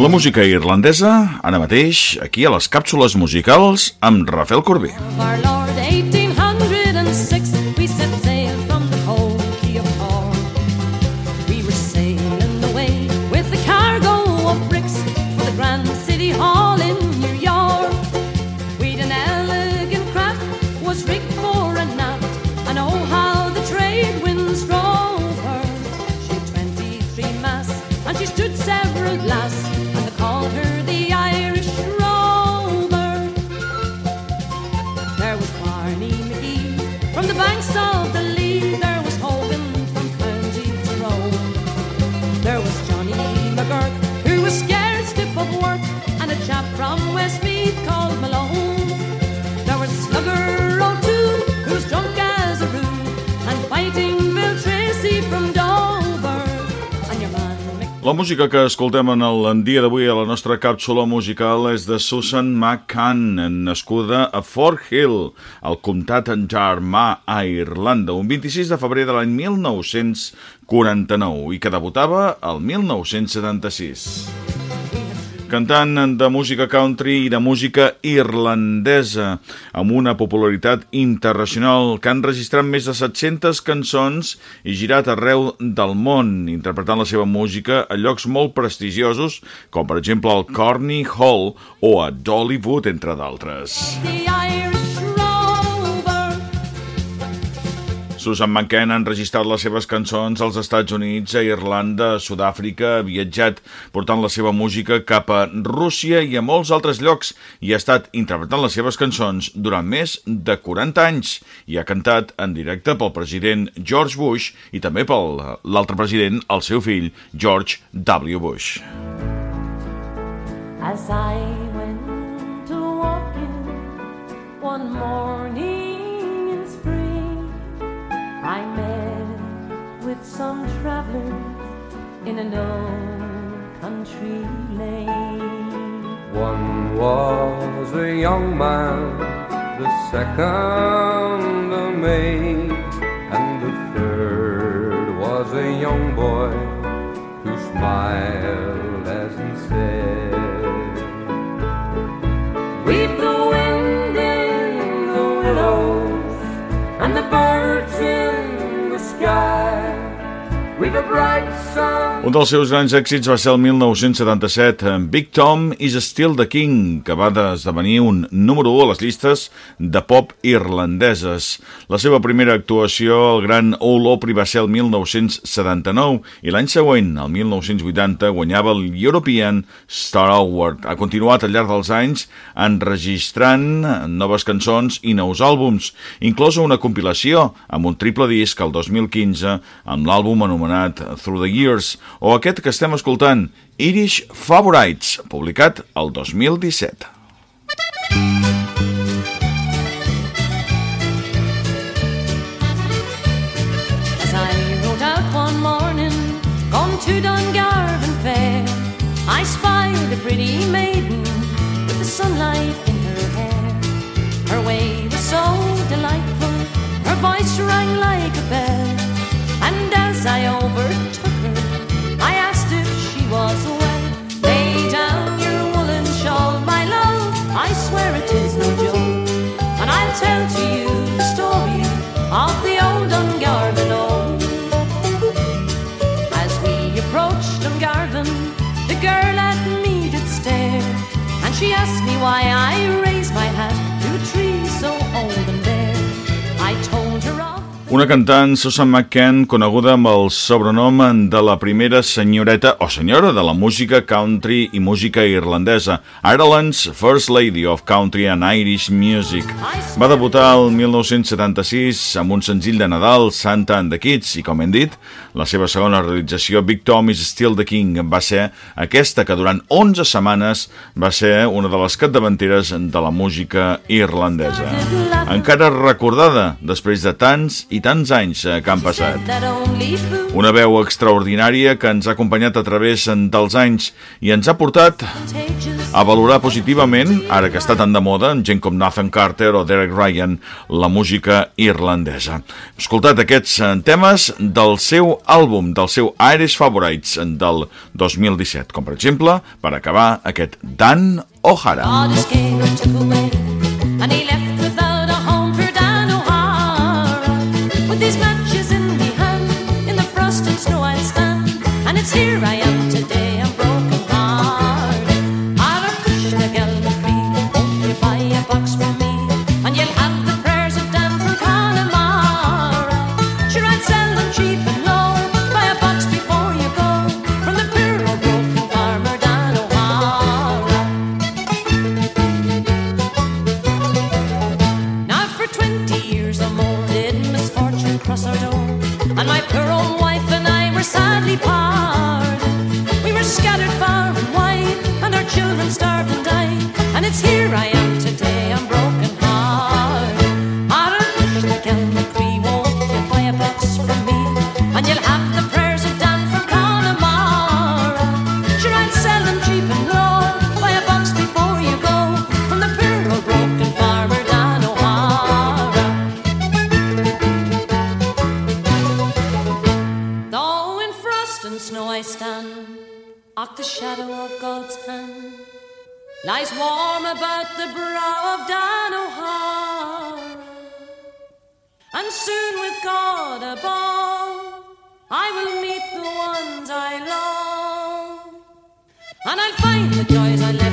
La música irlandesa, ara mateix, aquí a les càpsules musicals, amb Rafael Corbí. Our Lord Barney McGee from the banks of the Lee. La música que escoltem en el dia d'avui a la nostra càpsula musical és de Susan McCann, nascuda a Fort Hill, al comtat d'Armagh, a Irlanda, un 26 de febrer de l'any 1949 i que debutava el 1976 cantant de música country i de música irlandesa, amb una popularitat internacional que han registrat més de 700 cançons i girat arreu del món, interpretant la seva música a llocs molt prestigiosos, com per exemple el Corny Hall o a Dollywood, entre d'altres. the Irish Susan McCann ha enregistrat les seves cançons als Estats Units, a Irlanda, a Sud-àfrica, ha viatjat portant la seva música cap a Rússia i a molts altres llocs i ha estat interpretant les seves cançons durant més de 40 anys i ha cantat en directe pel president George Bush i també pel l'altre president, el seu fill, George W. Bush. As I in an old country lane. One was a young man, the second a maid, Un dels seus grans èxits va ser el 1977, en Big Tom is Still the King, que va esdevenir un número 1 a les llistes de pop irlandeses. La seva primera actuació al Gran Ole Opry va ser el 1979 i l'any següent, el 1980, guanyava el European Star Award. Ha continuat al llarg dels anys enregistrant noves cançons i nous àlbums, inclosa una compilació amb un triple disc el 2015 amb l'àlbum anomenat Through the Years, o aquest que estem escoltant, Irish Favorites, publicat el 2017. As I rode out one morning, gone to Dungarvan Fair, I spied a pretty maiden with the sunlight in her hair. Her way was so delightful, her voice rang like a bell, and Una cantant, Susan McCann, coneguda amb el sobrenom de la primera senyoreta o senyora de la música country i música irlandesa, Ireland's First Lady of Country and Irish Music. Va debutar el 1976 amb un senzill de Nadal, Santa and the Kids, i com hem dit, la seva segona realització, Big Tom is Still the King, va ser aquesta que durant 11 setmanes va ser una de les capdavanteres de la música irlandesa. Encara recordada després de tants i tants tants anys eh, que han passat. Una veu extraordinària que ens ha acompanyat a través dels anys i ens ha portat a valorar positivament, ara que està tan de moda, amb gent com Nathan Carter o Derek Ryan, la música irlandesa. Hem escoltat aquests eh, temes del seu àlbum, del seu Irish Favorites del 2017, com per exemple, per acabar, aquest Dan O'Hara. Away, and he left twenty years or more. Did misfortune cross our door, of God's hand lies warm about the brow of Dan O'Hara. And soon with God above, I will meet the ones I love. And I'll find the joys I joy